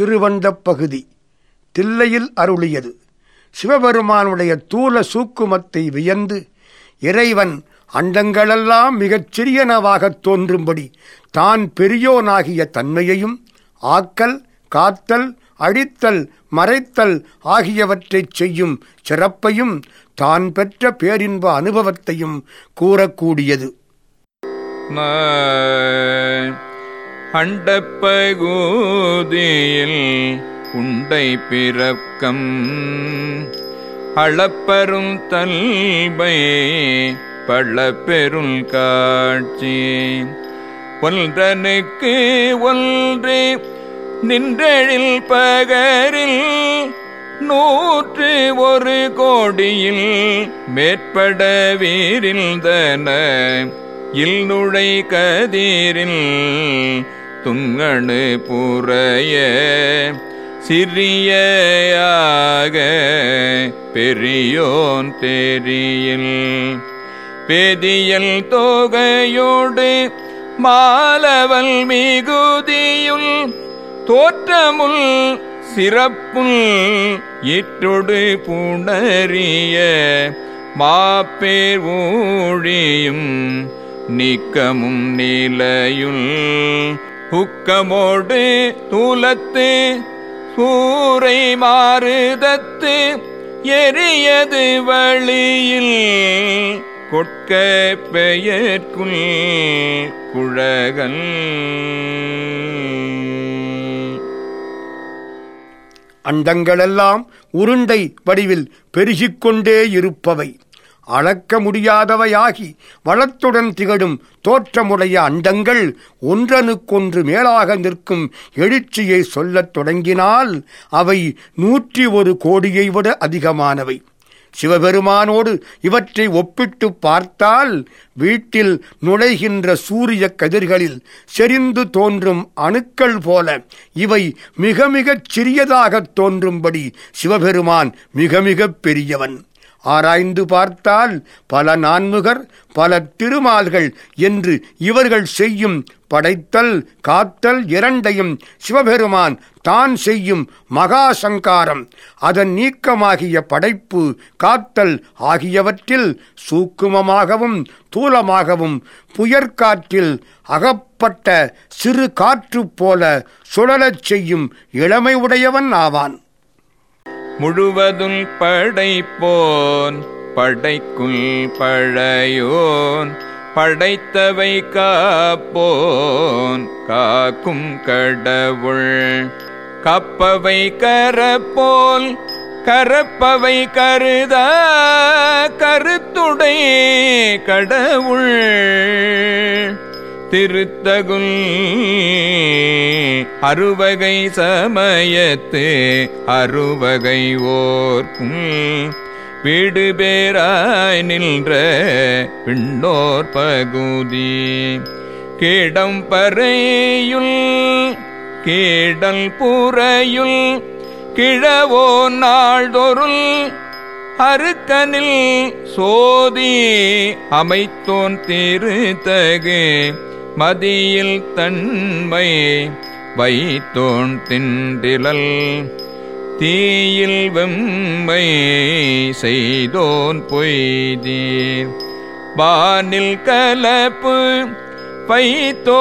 திருவண்டப் பகுதி. தில்லையில் அருளியது. சிவபெருமானுடைய தூல சூக்குமத்தை வியந்து இறைவன் அண்டங்களெல்லாம் மிகச் சிறியனவாகத் தோன்றும்படி தான் பெரியோனாகிய தன்மையையும் ஆக்கல் காத்தல் அழித்தல் மறைத்தல் ஆகியவற்றைச் செய்யும் சிறப்பையும் தான் பெற்ற பேரின்ப அனுபவத்தையும் கூறக்கூடியது. அண்டப்பகூதியில் உண்டை பிறக்கம். அளப்பெரும் தல்பை பள்ளப்பெருள் காட்சி. ஒன்றனுக்கு ஒன்று நின்றெழில் பகரில் நூற்று ஒரு கோடியில் மேற்பட வீரில்தன இல் நுழை கதீரில் துங்கணு புறைய சிறியாக பெரியோன் தெரியில். பெதியல் தொகையோடு மாலவல் மிகுதியுள் தோற்றமுள் சிறப்புள் இற்றொடு புணரிய மாப்பேர் ஊழியும் நீக்கமும் நிலையுள். உக்கமோடு தூலத்து சூரை மாறுதத்து எரியது வழியில் கொட்க பெயர்க்குள் குழகன். அண்டங்களெல்லாம் உருண்டை வடிவில் பெருகிக் கொண்டே இருப்பவை. அளக்க முடியாதவையாகி வளத்துடன் திகழும் தோற்றமுடைய அண்டங்கள் ஒன்றனுக்கொன்று மேலாக நிற்கும் எழுச்சியை சொல்லத் தொடங்கினால் அவை நூற்றி ஒரு கோடியை விட அதிகமானவை. சிவபெருமானோடு இவற்றை ஒப்பிட்டு பார்த்தால் வீட்டில் நுழைகின்ற சூரிய கதிர்களில் செறிந்து தோன்றும் அணுக்கள் போல இவை மிக மிகச் சிறியதாகத் தோன்றும்படி சிவபெருமான் மிக மிகப் பெரியவன். ஆராய்ந்து பார்த்தால் பல நான்முகர் பல திருமால்கள் என்று இவர்கள் செய்யும் படைத்தல் காத்தல் இரண்டையும் சிவபெருமான் தான் செய்யும் மகா சங்காரம் அதன் நீக்கமாகிய படைப்பு காத்தல் ஆகியவற்றில் சூக்குமமாகவும் தூலமாகவும் புயற்காற்றில் அகப்பட்ட சிறு காற்று போல சுழலச் செய்யும் இளமை உடையவன் ஆவான். முழுவதும் படைப்போன் படைக்குள் பழையோன் படைத்தவை காப்போன் காக்கும் கடவுள். கப்பவை கரப்போல் கரப்பவை கருதா கருத்துடை கடவுள். திருத்தகுல் அறுவகை சமயத்து அறுவகை ஓர்க்கும். வீடு பேராய் நின்ற பின்னோர் பகுதி. கீடம் பறையுள் கீடல் புறையுள் கிழவோ நாள்தொருள் அருக்கனில் சோதி அமைத்தோன் திருத்தகு. மதியில் தன்மை வைத்தோன் தின்றிலல் தீயில் வெம்மை செய்தோன் பொய்தீர். வானில் கலப்பு பைத்தோல்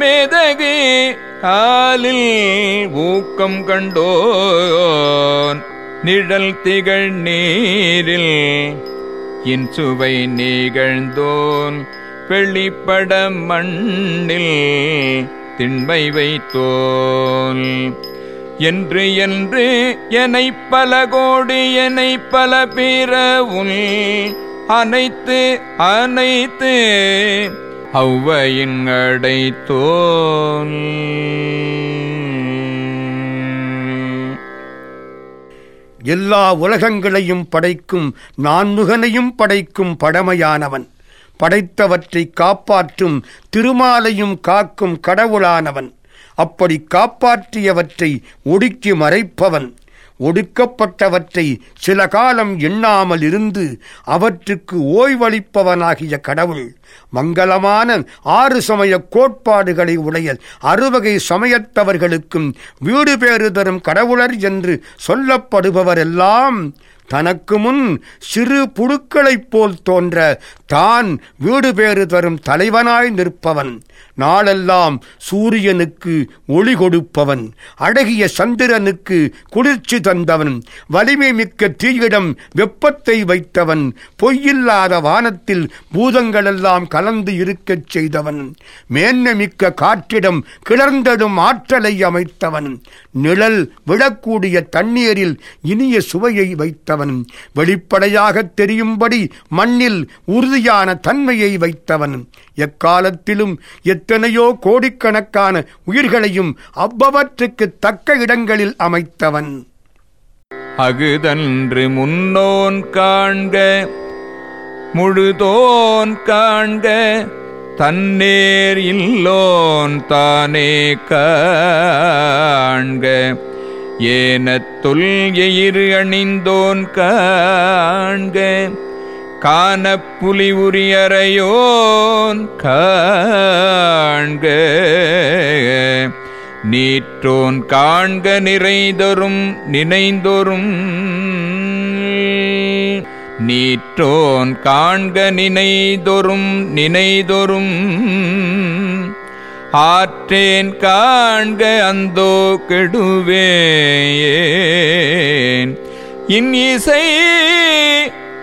மேதகு காலில் ஊக்கம் கண்டோன். நிழல் திகழ் நீரில் இன்சுவை நிகழ்ந்தோன். வெளிப்பட மண்ணில் திண்மை வைத்தோன் என்று என்று என்னை பல கோடி எனை பல பிறவுள் அனைத்து அனைத்து அவ்வையின் அடைத்தோல். எல்லா உலகங்களையும் படைக்கும் நான்முகனையும் படைக்கும் படமையானவன் படைத்தவற்றை காப்பாற்றும் திருமாலையும் காக்கும் கடவுளானவன். அப்படி காப்பாற்றியவற்றை ஒடுக்கி மறைப்பவன். ஒடுக்கப்பட்டவற்றை சில காலம் எண்ணாமல் இருந்து அவற்றுக்கு ஓய்வளிப்பவனாகிய கடவுள். மங்களமான ஆறு சமய கோட்பாடுகளை உடைய அறுவகை சமயத்தவர்களுக்கும் வீடு பேறு தரும் கடவுளர் என்று சொல்லப்படுபவரெல்லாம் தனக்கு முன் சிறு புழுக்களைப் போல் தோன்ற தான் வீடு பேறு தரும் தலைவனாய் நிற்பவன். நாளெல்லாம் சூரியனுக்கு ஒளி கொடுப்பவன். அழகிய சந்திரனுக்கு குளிர்ச்சி தந்தவன். வலிமை மிக்க தீயிடம் வெப்பத்தை வைத்தவன். பொய்யில்லாத வானத்தில் பூதங்களெல்லாம் கலந்து இருக்கச் செய்தவன். மேன்மை மிக்க காற்றிடம் கிளர்ந்தடும் ஆற்றலை அமைத்தவன். நிழல் விழக்கூடிய தண்ணீரில் இனிய சுவையை வைத்தவன். வெளிப்படையாக தெரியும்படி மண்ணில் உறுதி உறுதியான தன்மையை வைத்தவன். எக்காலத்திலும் எத்தனையோ கோடிக்கணக்கான உயிர்களையும் அவ்வவற்றுக்கு தக்க இடங்களில் அமைத்தவன். அகுதன்று முன்னோன் காண்க முழுதோன் காண்க தன்னேர் இல்லோன் தானே காண்க. தொல் எயிறு அணிந்தோன் காண்க காணப்புலி உரியறையோன் காண்க. நீற்றோன் காண்க நிறைதொரும் நினைந்தொரும். நீற்றோன் காண்க நினைதொரும் நினைதொரும் ஆற்றேன் காண்க அந்தோ கெடுவேன். இன் இசை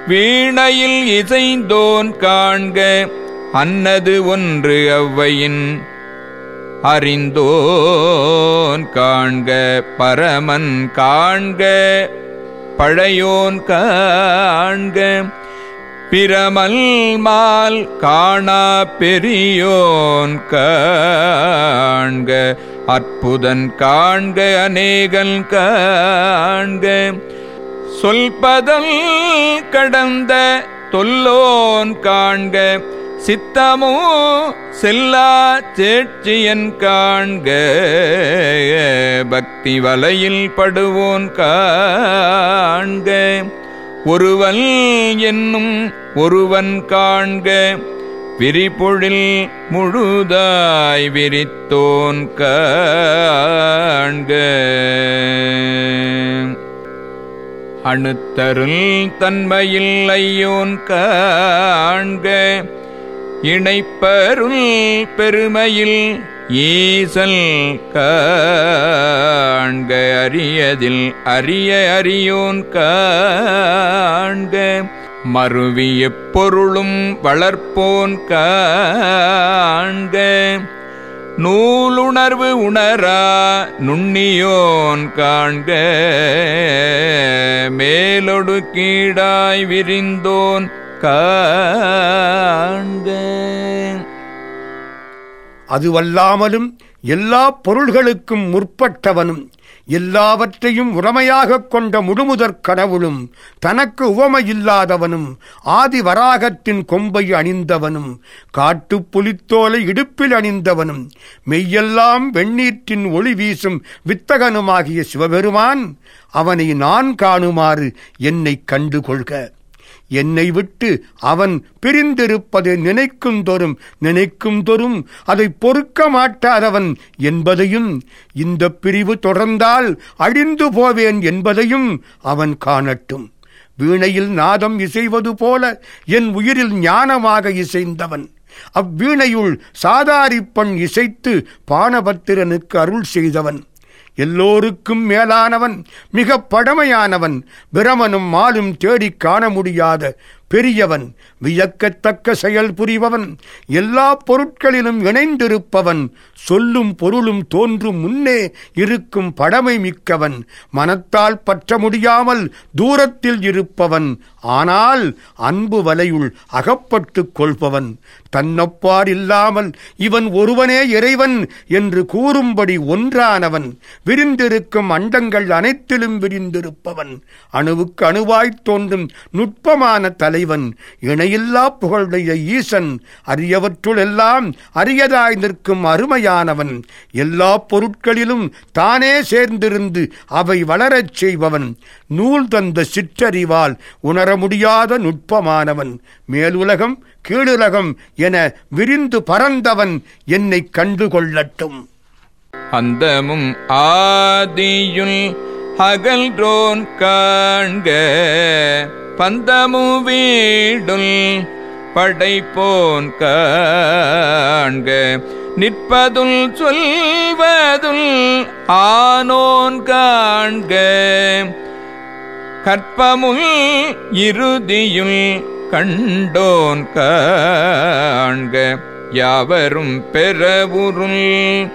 வீணையில் இசைந்தோன் காண்க அன்னது ஒன்று அவ்வையின் அறிந்தோன் காண்க பரமன் காண்க பழையோன் காண்க பிரமல் மால் காணா பெரியோன் காண்க அற்புதன் காண்க அநேகன் காண்க சொல்பதல் கடந்த தொல்லோன் காண்க சித்தமோ செல்லா சேட்சியன் காண்க பக்தி வலையில் படுவோன் காண்க. ஒருவன் என்னும் ஒருவன் காண்க விரிபொழில் முழுதாய் விரித்தோன் காண்க. அணுத்தருள் தன்மையில் ஐயோன் காண்க. இணைப்பருள் பெருமையில் ஈசல் காண்க. அரியதில் அரிய அறியோன் காண்க. மறுவிய பொருளும் வளர்ப்போன் காண்க. நூலுணர்வு உணரா நுண்ணியோன் காண்க. மேலொடு கீழாய் விரிந்தோன் காண்க. அதுவல்லாமலும் எல்லா பொருள்களுக்கும் முற்பட்டவனும் எல்லாவற்றையும் உடமையாகக் கொண்ட முழுமுதற் கடவுளும் தனக்கு உவமையில்லாதவனும் ஆதி வராகத்தின் கொம்பை அணிந்தவனும் காட்டுப் புலித்தோலை இடுப்பில் அணிந்தவனும் மெய்யெல்லாம் வெண்ணீற்றின் ஒளி வீசும் வித்தகனுமாகிய சிவபெருமான் அவனை நான் காணுமாறு என்னைக் கண்டுகொள்க. என்னை விட்டு அவன் பிரிந்திருப்பதை நினைக்கும் தோறும் நினைக்கும் தோறும் அதை பொறுக்க மாட்டாதவன் என்பதையும் இந்த பிரிவு தொடர்ந்தால் அழிந்து போவேன் என்பதையும் அவன் காணட்டும். வீணையில் நாதம் இசைவது போல என் உயிரில் ஞானமாக இசைந்தவன். அவ்வீணையுள் சாதாரிப்பண் இசைத்து பானபத்திரனுக்கு அருள் செய்தவன். எல்லோருக்கும் மேலானவன் மிக பழமையானவன் பிரமனும் மாலும் தேடிக் காண முடியாத பெரியவன். வியக்கத்தக்க செயல் புரிபவன். எல்லா பொருட்களிலும் இணைந்திருப்பவன். சொல்லும் பொருளும் தோன்றும் முன்னே இருக்கும் படமை மிக்கவன். மனத்தால் பற்ற முடியாமல் தூரத்தில் இருப்பவன். ஆனால் அன்பு வலையுள் அகப்பட்டுக் கொள்பவன். தன்னப்பார் இல்லாமல் இவன் ஒருவனே இறைவன் என்று கூறும்படி ஒன்றானவன். விரிந்திருக்கும் அண்டங்கள் அனைத்திலும் விரிந்திருப்பவன். அணுவுக்கு அணுவாய்த் தோன்றும் நுட்பமான தலைவன். தலைவன் இணையில்லா புகழுடைய ஈசன் அரியவற்றுள் எல்லாம் அரியதாய் நிற்கும் அருமையானவன். எல்லா பொருட்களிலும் தானே சேர்ந்திருந்து அவை வளரச் செய்பவன். நூல் தந்த சிற்றறிவால் உணர முடியாத நுட்பமானவன். மேலுலகம் கீழுலகம் என விரிந்து பறந்தவன் என்னை கண்டு கொள்ளட்டும் அந்தமும் ஆதியுள் அகல்ரோன் காண்க. பந்தமு வீடுல் படைப்போன் காண்க. நிற்பதுல் சொல்வதுல் ஆனோன் காண்க. கற்பமுல் இறுதியுள் கண்டோன் காண்க. யாவரும் பெறவுருள்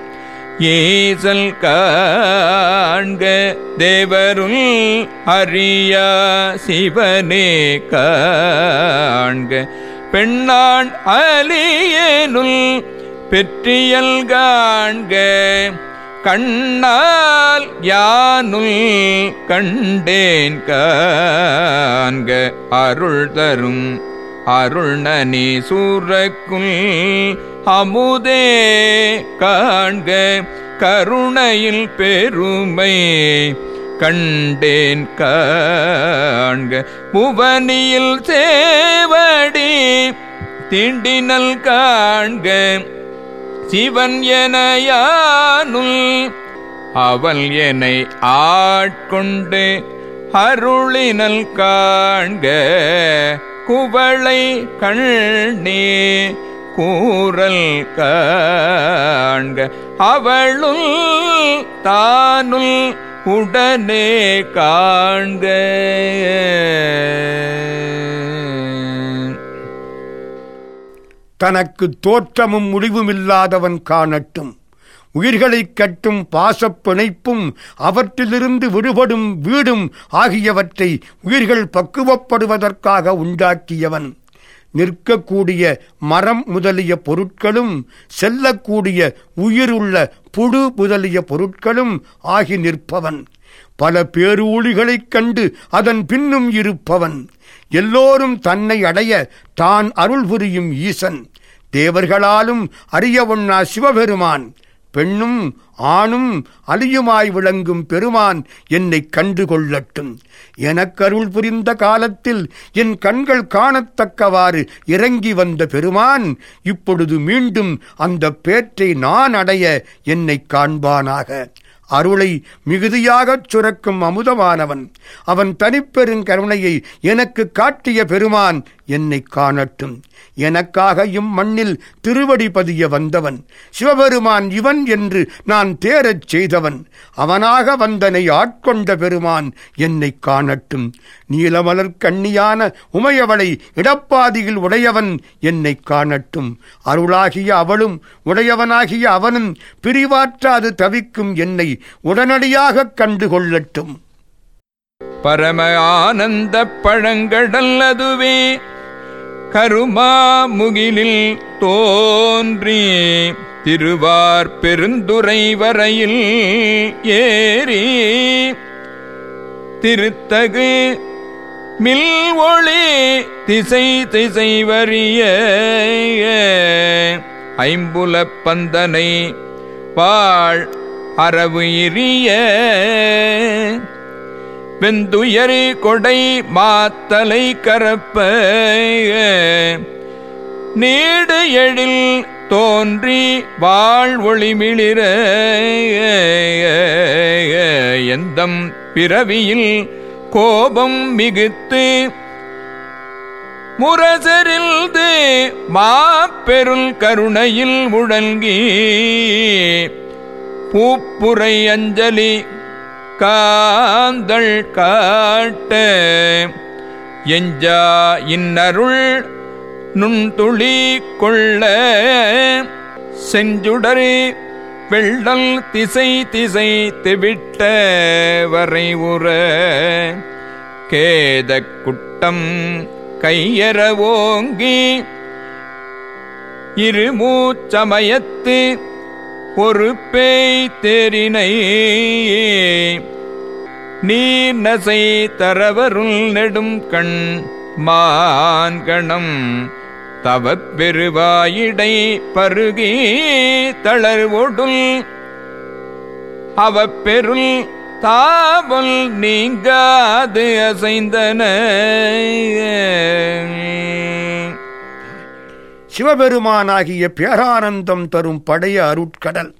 ஈசல் காண்க தேவருள் அறியா சிவனே காண்க. பெண்ணான் அலியனுள் பெற்றியல் காண்க. கண்ணால் யானுள் கண்டேன் காண்க. அருள் தரும் அருள்நனி சூரக்குள் அமுதே காண்க கருணையில் பெருமை கண்டேன் காண்க புவனியில் சேவடி திண்டினல் காண்க சிவன் என யானுள் அவள் என்னை ஆட்கொண்டு அருளினல் காண்க குவளை கண்ணே கூறல் காண்க. அவளுள் தானுள் உடனே காண்க. தனக்கு தோற்றமும் முடிவுமில்லாதவன் காணட்டும். உயிர்களைக் கட்டும் பாசப்பிணைப்பும் அவற்றிலிருந்து விடுபடும் வீடும் ஆகியவற்றை உயிர்கள் பக்குவப்படுவதற்காக உண்டாக்கியவன். நிற்கக்கூடிய மரம் முதலிய பொருட்களும் செல்லக்கூடிய உயிருள்ள புழு முதலிய பொருட்களும் ஆகி நிற்பவன். பல பேரூழிகளைக் கண்டு அதன் பின்னும் இருப்பவன். எல்லோரும் தன்னை அடைய தான் அருள் புரியும் ஈசன். தேவர்களாலும் அறியவொண்ணா சிவபெருமான். பெண்ணும் ஆணும் அழியுமாய் விளங்கும் பெருமான் என்னை கண்டு கொள்ளட்டும் எனக்கருள் புரிந்த காலத்தில் என் கண்கள் காணத்தக்கவாறு இறங்கி வந்த பெருமான் இப்பொழுது மீண்டும் அந்த பேற்றை நான் அடைய என்னை காண்பானாக. அருளை மிகுதியாகச் சுரக்கும் அமுதமானவன். அவன் தனிப்பெருங்கருணையை எனக்கு காட்டிய பெருமான் என்னை காணட்டும். எனக்காக இம்மண்ணில் திருவடி பதிய வந்தவன். சிவபெருமான் இவன் என்று நான் தேரச் செய்தவன். அவனாக வந்தனை ஆட்கொண்ட பெருமான் என்னை காணட்டும். நீலமலர் கண்ணியான உமையவளை இடப்பாதியில் உடையவன் என்னை காணட்டும். அருளாகிய அவளும் உடையவனாகிய அவனும் பிரிவாற்றாது தவிக்கும் என்னை உடனடியாகக் கண்டுகொள்ளட்டும். பரம ஆனந்த பழங்கடல் அதுவே கருமா முகிலில் தோன்றி திருவார் பெருந்துரை வரையில் ஏறி திருத்தகு மில் ஒளி திசை திசை வரிய ஐம்புலப் பந்தனை வாழ் அரவு இறிய. வெந்துயரி கொடை மாத்தலை கரப்ப நீடு எழில் தோன்றி வாழ் ஒளிமிளிர எந்தம் பிறவியில் கோபம் மிகுத்து முரசரில்து மாப்பெருள் கருணையில் முழங்கி பூப்புரை அஞ்சலி காந்தள் காட்ட. எஞ்சா இன்னருள் நுண்துளி கொள்ள. செஞ்சுடரு வெள்ளல் திசை திசை திவிட்ட வரை உற. கேத குட்டம் கையற ஓங்கி. இருமூச்சமயத்து ஒரு பேய் தேரினை நீர் நசை தரவருள் நெடும் கண் மான்கணம் தவப்பெருவாயிடை பருகி தளர்வொடுல் அவப்பெருள் தாவல் நீங்காது அசைந்தன. சிவபெருமானாகிய பேரானந்தம் தரும் படைய அருட்கடல்.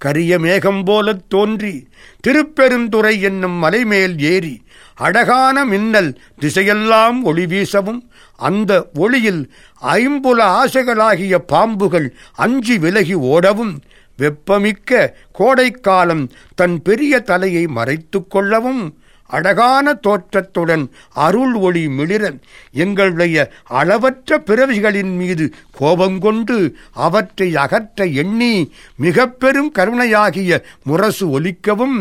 கரிய மேகம் போலத் தோன்றி திருப்பெருந்துறை என்னும் மலைமேல் ஏறி அழகான மின்னல் திசையெல்லாம் ஒளி வீசவும் அந்த ஒளியில் ஐம்புல ஆசைகளாகிய பாம்புகள் அஞ்சி விலகி ஓடவும் வெப்பமிக்க கோடைக்காலம் தன் பெரிய தலையை மறைத்து கொள்ளவும் அழகான தோற்றத்துடன் அருள் ஒளி மிளிர எங்களுடைய அளவற்ற பிறவிகளின் மீது கோபம் கொண்டு அவற்றை அகற்ற எண்ணி மிக பெரும் கருணையாகிய முரசு ஒலிக்கவும்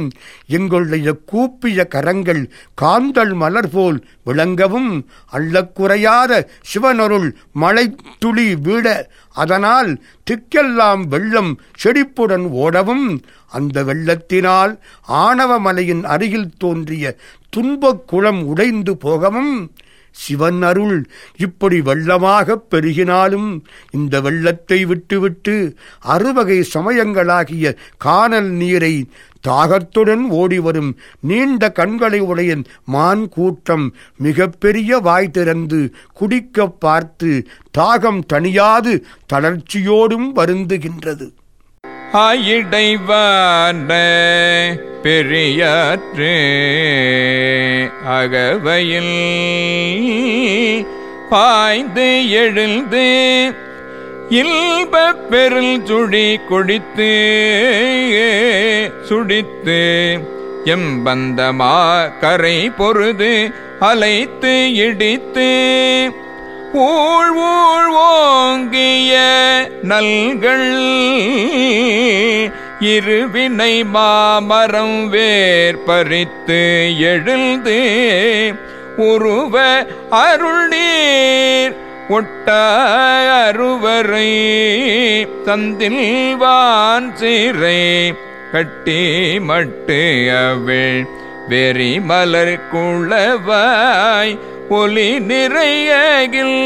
எங்களுடைய கூப்பிய கரங்கள் காந்தல் மலர் போல் விளங்கவும் அள்ளக்குறையாத சிவனருள் மழை துளி வீட அதனால் திக்கெல்லாம் வெள்ளம் செடிப்புடன் ஓடவும் அந்த வெள்ளத்தினால் ஆணவமலையின் அருகில் தோன்றிய துன்பக் குளம் உடைந்து போகவும் சிவன் அருள் இப்படி வெள்ளமாகப் பெருகினாலும் இந்த வெள்ளத்தை விட்டுவிட்டு அறுவகை சமயங்களாகிய காணல் நீரை தாகத்துடன் ஓடிவரும் நீண்ட கண்களை உடைய மான் கூட்டம் மிகப்பெரிய வாய் திறந்து குடிக்கப் பார்த்து தாகம் தணியாது தளர்ச்சியோடும் வருந்துகின்றது. ஆயிடைவான பெரியாற்று அகவையில் பாய்ந்து எழுந்து இல்ப பெருள் சுழி கொடித்து சுடித்து எம்பந்தமா கரை பொருது அலைத்து இடித்து ஊழ் ஊழ் ஓங்கிய நல்கள். இருவினை மாமரம் வேர்பறித்து எழுந்து உருவ அருள்நீர் ஒட்ட அருவரை தந்தில்வான் சீரை கட்டி மட்டு அவள் வெறி மலர் குளவாய் ஒலி நிறையகில்.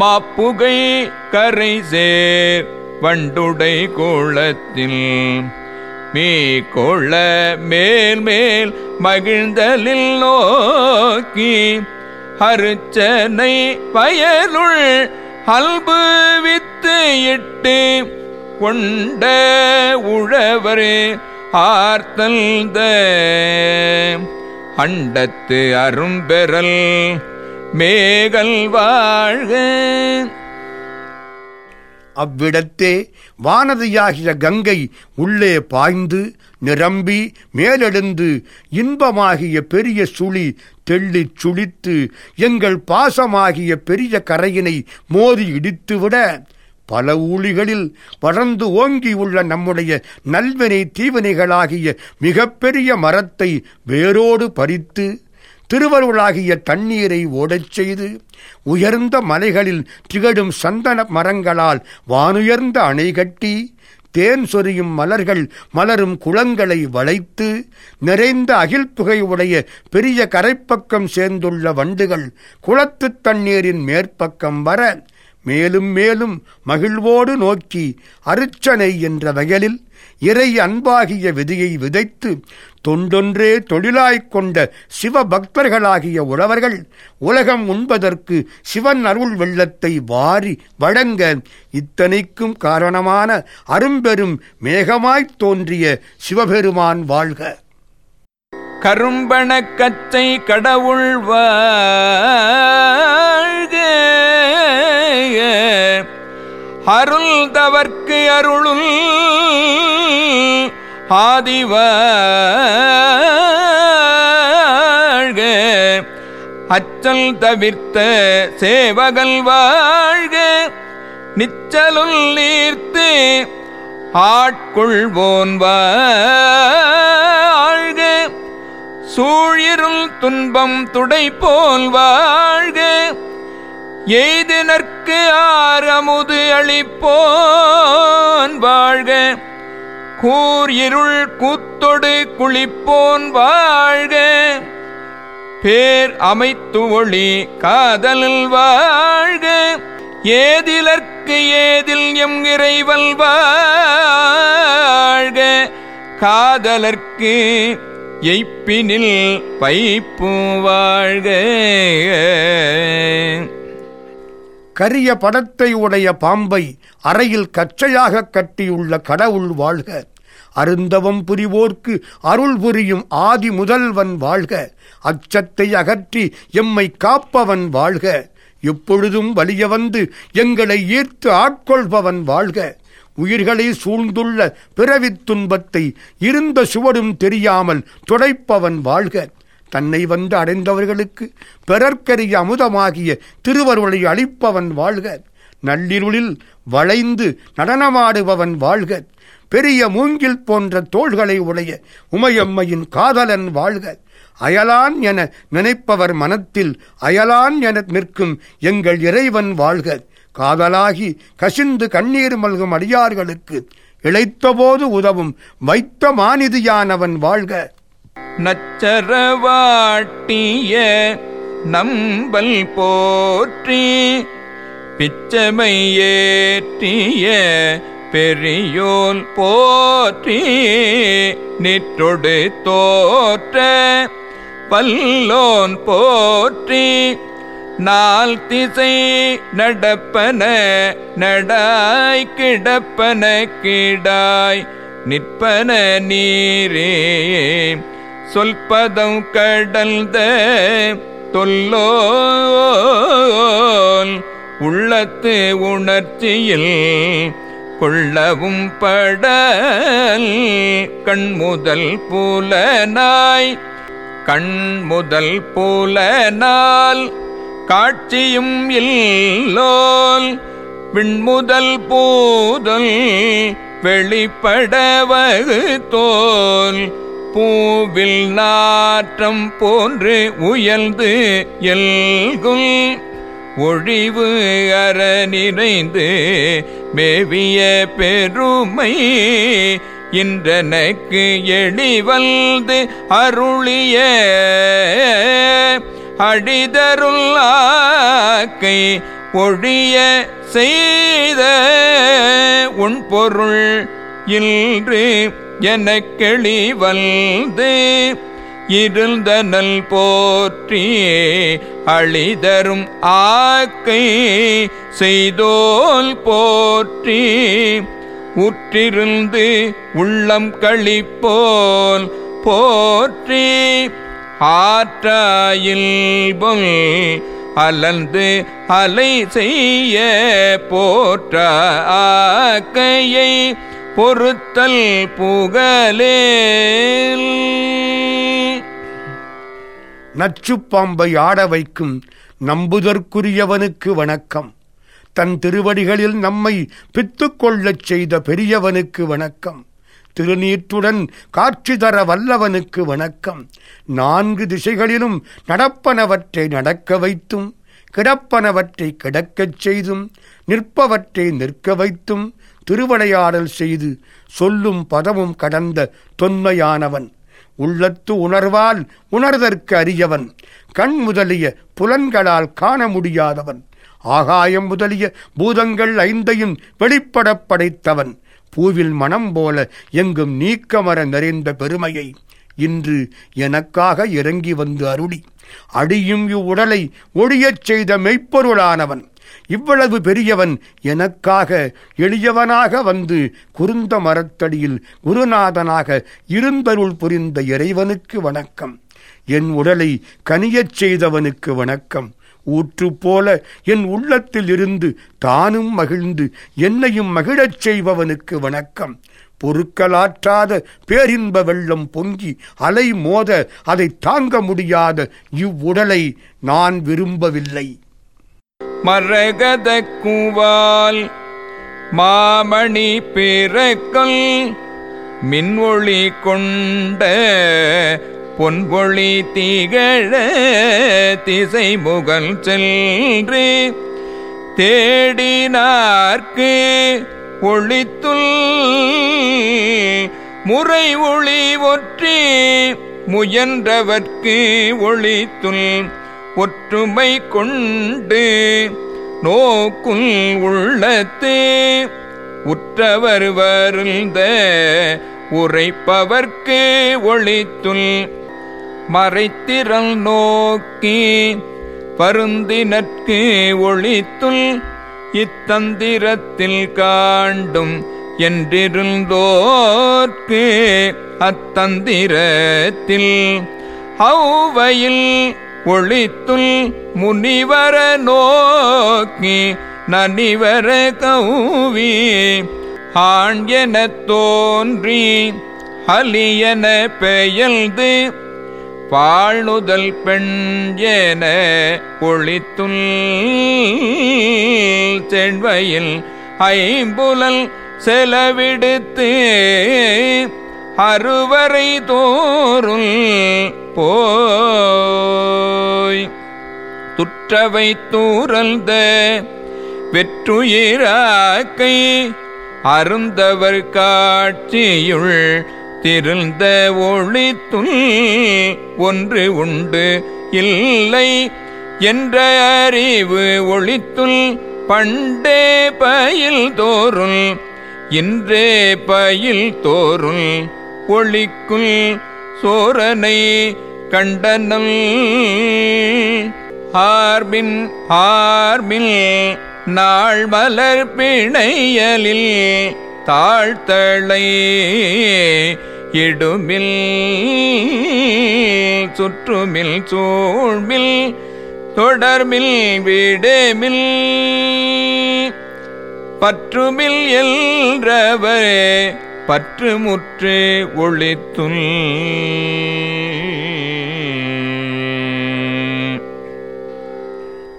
மாப்புகை கரை சேர் வண்டுடை கோளத்தில் மீ கொள்ள மேல் மேல் மகிழ்ந்தலில் நோக்கி. அருச்சனை பயலுள் அல்பு வித்து இட்டு. கொண்ட உழவரே ஆர்த்தல் அண்டத்து அரும்பெறல் மேகல் வாழ்க. அவ்விடத்தே வானதியாகிய கங்கை உள்ளே பாய்ந்து நிரம்பி மேலெழுந்து இன்பமாகிய பெரிய சுழி தெள்ளிச் சுழித்து எங்கள் பாசமாகிய பெரிய கரையினை மோதி இடித்துவிட. பல ஊழிகளில் வளர்ந்து உள்ள நம்முடைய நல்வினை தீவினைகளாகிய மிகப்பெரிய மரத்தை வேரோடு பறித்து திருவருளாகிய தண்ணீரை ஓடச் செய்து உயர்ந்த மலைகளில் திகழும் சந்தன மரங்களால் வானுயர்ந்த அணை கட்டி தேன் சொரியும் மலர்கள் மலரும் குளங்களை வளைத்து நிறைந்த அகில் புகை உடைய பெரிய கரைப்பக்கம் சேர்ந்துள்ள வண்டுகள் குளத்துத் தண்ணீரின் மேற்பக்கம் வர மேலும் மேலும் மகிழ்வோடு நோக்கி அருச்சனை என்ற வயலில் இறை அன்பாகிய விதியை விதைத்து தொண்டொன்றே தொழிலாய்க் கொண்ட சிவ பக்தர்களாகிய உழவர்கள் உலகம் உண்பதற்கு சிவன் அருள் வெள்ளத்தை வாரி வழங்க இத்தனைக்கும் காரணமான அரும்பெரும் மேகமாய்த் தோன்றிய சிவபெருமான் வாழ்க. கரும்பணக்கத்தை கச்சை அருள் தவர்க்கு அருளுள் ஆதிவாழ்க. அச்சல் தவிர்த்த சேவகல் வாழ்க. நிச்சலுள் நீர்த்து ஆட்கொள்வோன் வாழ்க. சூழிருள் துன்பம் துடை போல் வாழ்க. எய்தினர்க்கு ஆரமுது அளிப்போன் வாழ்க. கூர் இருள் கூத்தொடு குளிப்போன் வாழ்க. பேர் அமைத்து ஒளி காதலில் வாழ்க. ஏதிலற்கு ஏதில் எம் இறைவல் வாழ்க. காதலர்க்கு எய்ப்பினில் பைப்பு வாழ்க. கரிய படத்தை உடைய பாம்பை அறையில் கச்சையாக கட்டியுள்ள கடவுள் வாழ்க. அருந்தவம் புரிவோர்க்கு அருள் புரியும் ஆதி முதல்வன் வாழ்க. அச்சத்தை அகற்றி எம்மை காப்பவன் வாழ்க. எப்பொழுதும் வலிய வந்து எங்களை ஈர்த்து ஆட்கொள்பவன் வாழ்க. உயிர்களை சூழ்ந்துள்ள பிறவித் துன்பத்தை இருந்த சுவடும் தெரியாமல் துடைப்பவன் வாழ்க. தன்னை வந்து அடைந்தவர்களுக்கு பிறர்க்கரிய அமுதமாகிய திருவருளை அளிப்பவன் வாழ்க. நள்ளிருளில் வளைந்து நடனமாடுபவன் வாழ்க. பெரிய மூங்கில் போன்ற தோள்களை உடைய உமையம்மையின் காதலன் வாழ்க. அயலான் என நினைப்பவர் மனத்தில் அயலான் என நிற்கும் எங்கள் இறைவன் வாழ்க. காதலாகி கசிந்து கண்ணீர் மல்கும் அடியார்களுக்கு இழைத்தபோது உதவும் வைத்த மாநிதியானவன் வாழ்க. நச்சரவாட்டிய நம்பல் போற்றி பிச்சமை ஏற்றிய பெரியோல் போற்றி நிற்றொடு தோற்ற பல்லோன் போற்றி நாள் திசை நடப்பன நடாய் கிடப்பன கிடாய் நிற்பன நீரே சொல்பதம் கடல்த தொல்லோல் உள்ளத்து உணர்ச்சியில் கொள்ளவும் படல் கண்முதல் புலனாய் கண்முதல் போலனால் காட்சியும் இல்லோல் விண்முதல் பூதல் வெளிப்படவகு தோல் பூவில் நாற்றம் போன்று உயர்ந்து எல்குல். ஒழிவு அற நிறைந்து மேவிய பெருமை. இன்றனக்கு எழிவல்து அருளிய அடிதருளாக்கை ஒழிய செய்த உன் பொருள் இன்று எனக்கெளி வந்து இருந்தனல் போற்றி அழிதரும் ஆக்கை செய்தோல் போற்றி உற்றிருந்து உள்ளம் கழிப்போல் போற்றி ஆற்றாயில் பொல் அலந்து அலை செய்ய போற்ற ஆக்கையை பொறுத்தல் புகழேல் நச்சுப்பாம்பை ஆட வைக்கும் நம்புதற்குரியவனுக்கு வணக்கம். தன் திருவடிகளில் நம்மை பித்துக்கொள்ளச் செய்த பெரியவனுக்கு வணக்கம். திருநீற்றுடன் காட்சி தர வல்லவனுக்கு வணக்கம். நான்கு திசைகளிலும் நடப்பனவற்றை நடக்க வைத்தும் கிடப்பனவற்றை கிடக்கச் செய்தும் நிற்பவற்றை நிற்க வைத்தும் திருவடையாடல் செய்து சொல்லும் பதமும் கடந்த தொன்மையானவன். உள்ளத்து உணர்வால் உணர்தற்கு அறியவன் கண் முதலிய புலன்களால் காண முடியாதவன். ஆகாயம் முதலிய பூதங்கள் ஐந்தையும் வெளிப்படப் படைத்தவன். பூவில் மனம் போல எங்கும் நீக்கமர நிறைந்த பெருமையை இன்று எனக்காக இறங்கி வந்து அருளி. அடியும் இவ்வுடலை ஒழியச் செய்த மெய்ப்பொருளானவன். இவ்வளவு பெரியவன் எனக்காக எளியவனாக வந்து குருந்த மரத்தடியில் குருநாதனாக இருந்தருள் புரிந்த இறைவனுக்கு வணக்கம். என் உடலை கனியச் செய்தவனுக்கு வணக்கம். ஊற்று போல என் உள்ளத்தில் இருந்து தானும் மகிழ்ந்து என்னையும் மகிழச் செய்பவனுக்கு வணக்கம். பொருட்களாற்றாத பேரின்ப வெள்ளம் பொங்கி அலை மோத அதை தாங்க முடியாத இவ்வுடலை நான் விரும்பவில்லை. மரகத கூவால் மாமணி பிறக்கல் மின்ஒளி கொண்ட பொன்பொழி திகழ திசை முகல் சென்று தேடினார்க்கு ஒளித்துள் முறை ஒளி ஒற்றி முயன்றவர்க்கு ஒளித்துள் ஒற்றுமை கொண்டு நோக்குள் உள்ளத்தே. உற்றவர் வருந்த உரைப்பவர்க்கு ஒளித்துள் மறைத்திரல் நோக்கி பருந்தினற்கு ஒளித்துள் இத்தந்திரத்தில் காண்டும் என்றிருந்தோர்க்கு அத்தந்திரத்தில். ஔவையில் ஒளித்துள் முனிவர நோக்கி நனிவர கௌவி. ஆண் எனத் தோன்றி அலியன பெயல்து. பாழுதல் பெண் என ஒளித்துள் செண்வையில் ஐம்புலல் செலவிடுத்து. அறுவரை தோறும் போ துற்றவை தூரல்த வெற்றுயிராக்கை அருந்தவர் காட்சியுள் திருந்த ஒளித்துள் ஒன்று உண்டு இல்லை என்ற அறிவு ஒளித்துள் பண்டே பயில் தோறும் இன்றே பயில் தோறும் ஒளிக்குள் சோரனை கண்டனம் ஆர்பின் ஆர்பில் நாள் மலர் பிணையலில் தாழ்த்தளை இடுமில் சுற்றுமில் சூழ்மில் தொடர்மில் வீடுமில் பற்றுமில் என்றவரே பற்றுமுற்று ஒளித்துள்.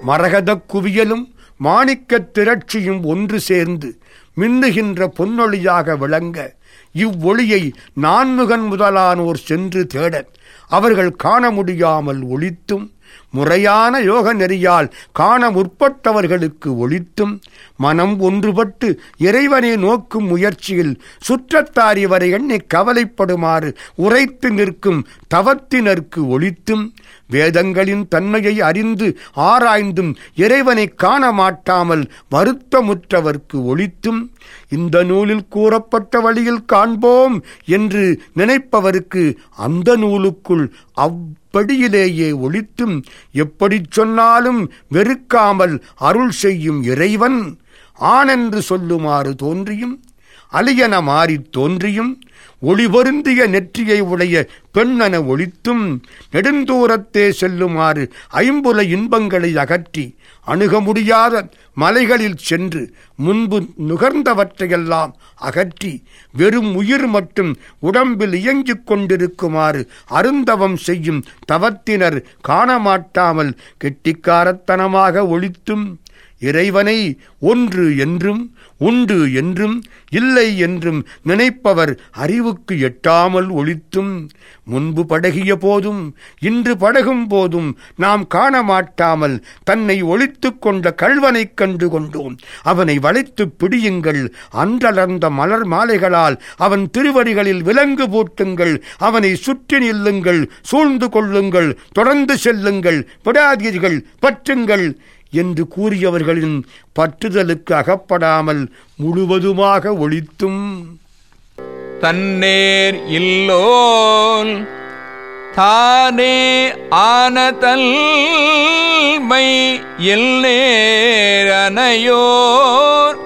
மரகதக் குவியலும் மாணிக்கத் திரட்சியும் ஒன்று சேர்ந்து மின்னுகின்ற பொன்னொழியாக விளங்க இவ்வொளியை நான்முகன் முதலானோர் சென்று தேட அவர்கள் காண முடியாமல் ஒழித்தும் முறையான யோக நெறியால் காண முற்பட்டவர்களுக்கு ஒழித்தும் மனம் ஒன்றுபட்டு இறைவனை நோக்கும் முயற்சியில் சுற்றத்தாரி வரை எண்ணி கவலைப்படுமாறு உரைத்து நிற்கும் தவத்தினர்க்கு ஒழித்தும் வேதங்களின் தன்மையை அறிந்து ஆராய்ந்தும் இறைவனை காண மாட்டாமல் வருத்தமுற்றவர்க்கு ஒழித்தும் இந்த நூலில் கூறப்பட்ட வழியில் காண்போம் என்று நினைப்பவருக்கு அந்த நூலுக்குள் அவ்வடியிலேயே ஒழித்தும் எப்படிச் சொன்னாலும் வெறுக்காமல் அருள் செய்யும் இறைவன் ஆனென்று சொல்லுமாறு தோன்றியும் அலியன மாறித் தோன்றியும் ஒளிபொருந்திய நெற்றியை உடைய பெண்ணென ஒளித்தும் நெடுந்தூரத்தே செல்லுமாறு ஐம்புல இன்பங்களை அகற்றி அணுக முடியாத மலைகளில் சென்று முன்பு நுகர்ந்தவற்றையெல்லாம் அகற்றி வெறும் உயிர் மட்டும் உடம்பில் இயங்கிக் கொண்டிருக்குமாறு அருந்தவம் செய்யும் தவத்தினர் காணமாட்டாமல் கெட்டிக்காரத்தனமாக ஒழித்தும் இறைவனை ஒன்று என்றும் உண்டு என்றும் இல்லை என்றும் நினைப்பவர் அறிவுக்கு எட்டாமல் ஒழித்தும் முன்பு படகிய போதும் இன்று படகும் போதும் நாம் காண மாட்டாமல் தன்னை ஒளித்துக் கொண்ட கள்வனைக் கண்டு கொண்டோம். அவனை வளைத்துப் பிடியுங்கள் அன்றலர்ந்த மலர் மாலைகளால் அவன் திருவடிகளில் விலங்கு போட்டுங்கள் அவனை சுற்றி நில்லுங்கள் சூழ்ந்து கொள்ளுங்கள் தொடர்ந்து செல்லுங்கள் விடாதீர்கள் பற்றுங்கள். என்று கூறியவர்களின் பற்றுதலுக்கு அகப்படாமல் முழுவதுமாக ஒழித்தும். தன்னேர் இல்லோன் தானே ஆனதல்மை எல்நேர் நேரனையோர்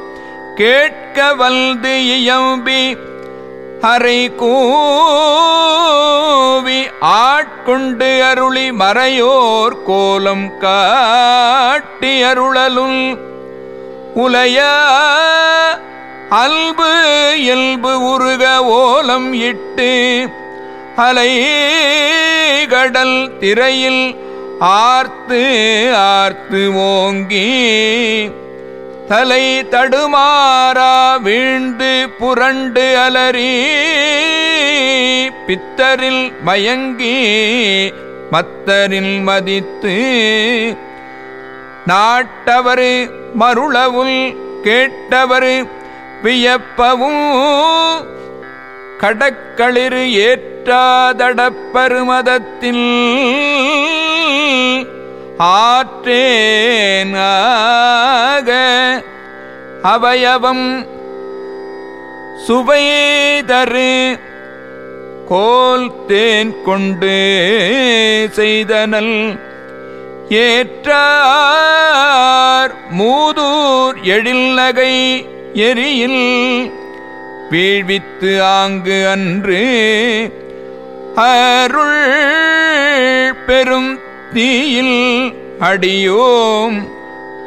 கேட்க வல்து இயம்பி ஹரை கூவி ஆட்கொண்டு அருளி மறையோர் கோலம் காட்டி அருளலும் உலைய அல்பு இயல்பு உருக ஓலம் இட்டு அலை கடல் திரையில் ஆர்த்து ஆர்த்து ஓங்கி தலை தடுமாறா வீண்டு புரண்டு அலறி பித்தரில் மயங்கி மத்தரில் மதித்து நாட்டவர் மருளவுள் கேட்டவர் வியப்பவும் கடக்களிறு ஏற்றாதடப்பருமதத்தில் ஆற்றேனாக அவயவம் சுவைதரு கோல் தேன் கொண்டு செய்தனல். ஏற்றார் மூதூர் எழில் நகை எரியில் வீழ்வித்து ஆங்கு அன்று அருள் பெரும் தீயில் அடியோம்.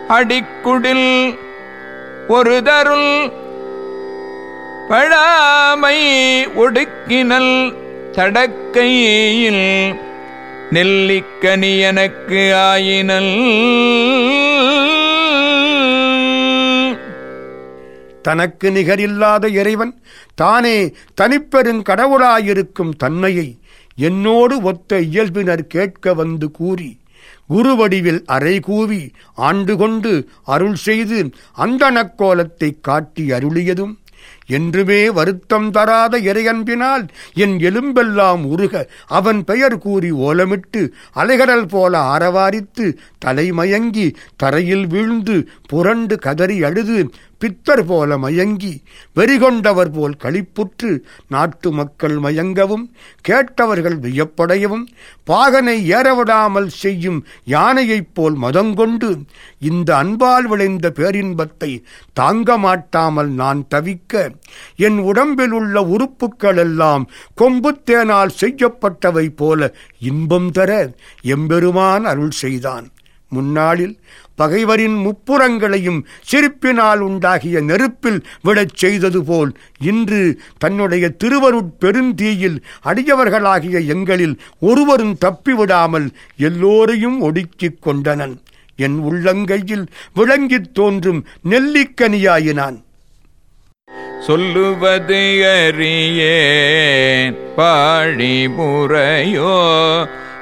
அடிக்குடில் ஒரு தருள் பழாமை ஒடுக்கினல் தடக்கையில் நெல்லிக்கனி எனக்கு ஆயினல். தனக்கு நிகரில்லாத இறைவன் தானே தனிப்பெருங் கடவுளாயிருக்கும் தன்மையை என்னோடு ஒத்த இயல்பினர் கேட்க வந்து கூறி குருவடிவில் அறை கூவி ஆண்டு கொண்டு அருள் செய்து அந்தணக்கோலத்தைக் காட்டி அருளியதும் என்றுமே வருத்தம் தராத இறையன்பினால் என் எலும்பெல்லாம் உருக அவன் பெயர் கூறி ஓலமிட்டு அலைகடல் போல ஆரவாரித்து தலைமயங்கி தரையில் வீழ்ந்து புரண்டு கதறி அழுது பித்தர் போல மயங்கி வெறிகொண்டவர் போல் களிப்புற்று நாட்டு மக்கள் மயங்கவும் கேட்டவர்கள் வியப்படையவும் பாகனை ஏறவிடாமல் செய்யும் யானையைப் போல் மதங்கொண்டு இந்த அன்பால் விளைந்த பேரின்பத்தை தாங்க மாட்டாமல் நான் தவிக்க என் உடம்பில் உள்ள உறுப்புக்கள் எல்லாம் கொம்புத்தேனால் செய்யப்பட்டவை போல இன்பம் தர எம்பெருமான் அருள் செய்தான். முன்னாளில் பகைவரின் முப்புறங்களையும் சிரிப்பினால் உண்டாகிய நெருப்பில் விடச் செய்தது போல் இன்று தன்னுடைய திருவருட் பெருந்தீயில் அடியவர்களாகிய எங்களில் ஒருவரும் தப்பிவிடாமல் எல்லோரையும் ஒடுக்கிக் கொண்டனன். என் உள்ளங்கையில் விளங்கித் தோன்றும் நெல்லிக்கனியாயினான். சொல்லுவது அறியே பாழிமுறையோ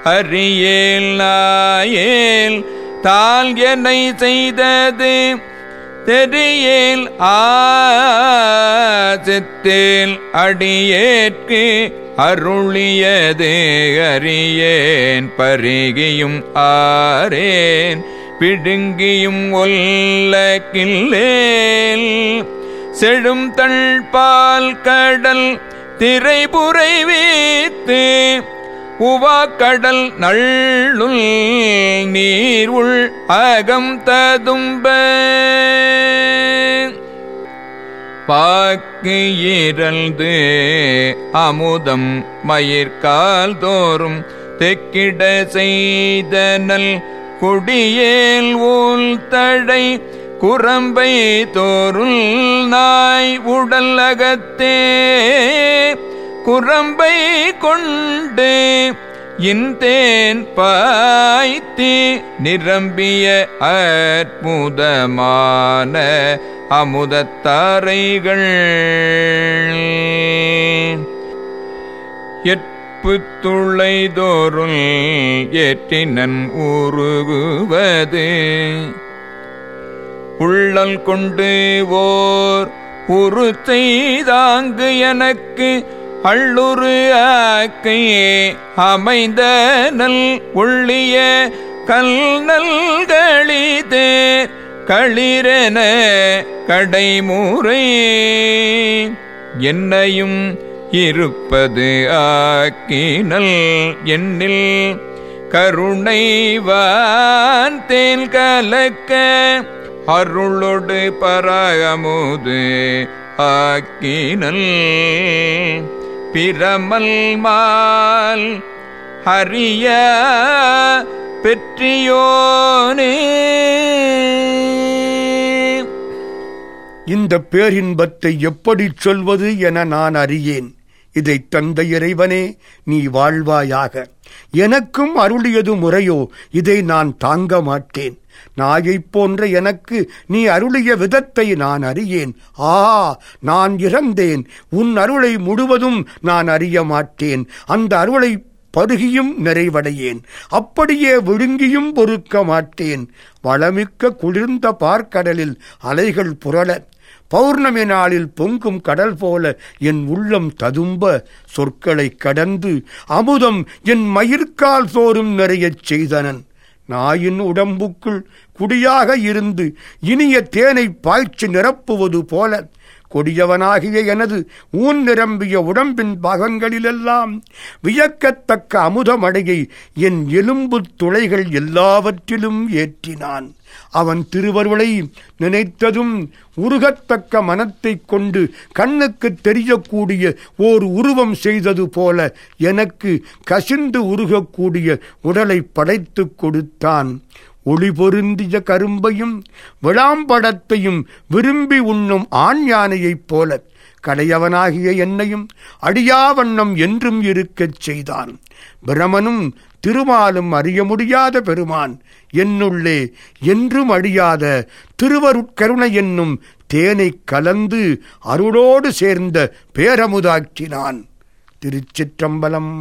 அறியேல் நாயேல் தால் என்னை செய்தது தெரியேல் ஆசத்தேல் அடியேற்கு அருளியது அறியேன் பருகியும் ஆரேன் பிடுங்கியும் ஒல்ல கில்லேல் செழும் தள்பால் கடல் திரைபுரை வீத்து உவாக்கடல் நள்ளுள் நீர் உள் அகம் ததும்ப. பாக்கு ஈரல்து அமுதம் மயிர்கால் தோறும் தெக்கிட செய்தனல் குடியேல் ஊல் தடை குரம்பை தோருள் நாய் உடல் அகத்தே. குரம்பை கொண்டு இன்தேன் பாய்த்தி நிரம்பிய அற்புதமான அமுதத்தாரைகள் எட்பு துளைதோறுள் ஏற்றினன் உருகுவது. உள்ளல் கொண்டு ஓர் உரு செய்தாங்கு எனக்கு அள்ளுரு ஆக்கையே அமைந்த நல் உள்ளிய கல் நல்களிதே களிரென கடைமுறை என்னையும் இருப்பது ஆக்கினல் எண்ணில் கருணைவான் தேன் கலக்க அருளொடு பராகமுது ஆக்கினல் பிரமல் மால் ஹரிய பெற்றியோனே. இந்த பேரின்பத்தை எப்படிச் சொல்வது என நான் அறியேன். இதைத் தந்த இறைவனே நீ வாழ்வாயாக. எனக்கும் அருளியது முறையோ இதை நான் தாங்க மாட்டேன். நாயைப் போன்ற எனக்கு நீ அருளிய விதத்தை நான் அறியேன். ஆ நான் இறந்தேன். உன் அருளை முழுவதும் நான் அறிய மாட்டேன். அந்த அருளை பருகியும் நிறைவடையேன். அப்படியே விழுங்கியும் பொறுக்க மாட்டேன். வளமிக்க குளிர்ந்த பார்க்கடலில் அலைகள் புரள. பௌர்ணமி நாளில் பொங்கும் கடல் போல என் உள்ளம் ததும்ப. சொற்களை கடந்து அமுதம் என் மயிர்கால் சோறும் நிறையச் செய்தனன். நாயின் உடம்புக்குள் குடியாக இருந்து இனிய தேனை பாய்ச்சி நிரப்புவது போல கொடியவனாகிய எனது ஊன் நிரம்பிய உடம்பின் பாகங்களிலெல்லாம் வியக்கத்தக்க அமுதமடையை என் எலும்பு துளைகள் எல்லாவற்றிலும் ஏற்றினான். அவன் திருவருளை நினைத்ததும் உருகத்தக்க மனத்தைக் கொண்டு கண்ணுக்கு தெரியக்கூடிய ஓர் உருவம் செய்தது போல எனக்கு கசிந்து உருகக்கூடிய உடலை படைத்துக் கொடுத்தான். ஒளி பொருந்திய கரும்பையும் விளாம்படத்தையும் விரும்பி உண்ணும் ஆண் யானையைப் போல கடையவனாகிய என்னையும் அடியாவண்ணம் என்றும் இருக்கச் செய்தான். பிரமனும் திருமாலும் அறிய முடியாத பெருமான் என்னுள்ளே என்றும் அழியாத திருவருட்கருணை என்னும் தேனை கலந்து அருளோடு சேர்ந்த பேரமுதாக்கினான். திருச்சிற்றம்பலம்